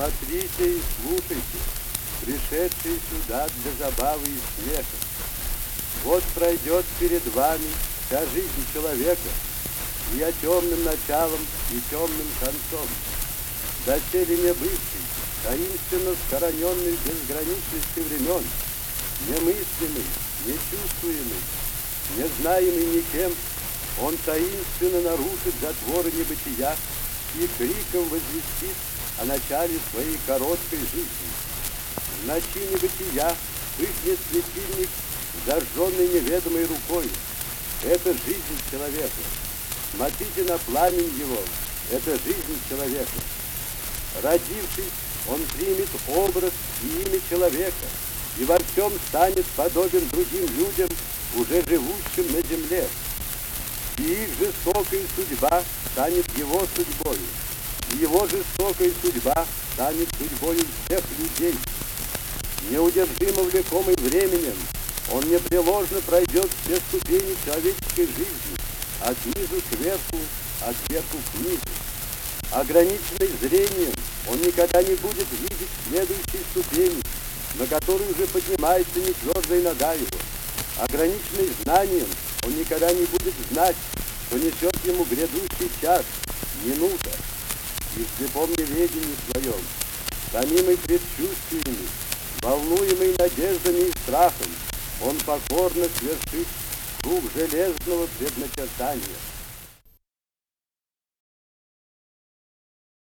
Смотрите и слушайте, пришедшие сюда для забавы и смеха. Вот пройдет перед вами вся жизнь человека, я темным началом и темным концом. Доселе не бывший, таинственно схороненный в безграничности времен, немыслимый, нечувствуемый, незнаемый никем, он таинственно нарушит затворы небытия и криком возвестит о начале своей короткой жизни. В ночи небытия вспыхнет светильник, зажженный неведомой рукой. Это жизнь человека. Смотрите на пламень его. Это жизнь человека. Родившись, он примет образ и имя человека, и во всем станет подобен другим людям, уже живущим на земле. И их жестокая судьба станет его судьбою его жестокая судьба станет судьбой всех людей. Неудержимо влекомый временем, он непреложно пройдет все ступени человеческой жизни, от низу к верху, от верху к низу. Ограниченный зрением, он никогда не будет видеть следующей ступени, на которую уже поднимается нетвердая нога его. Ограниченный знанием, он никогда не будет знать, что несет ему грядущий час, минута и в слепом неведении своем, томимый предчувствиями, волнуемый надеждами и страхом, он покорно свершит круг железного предначертания.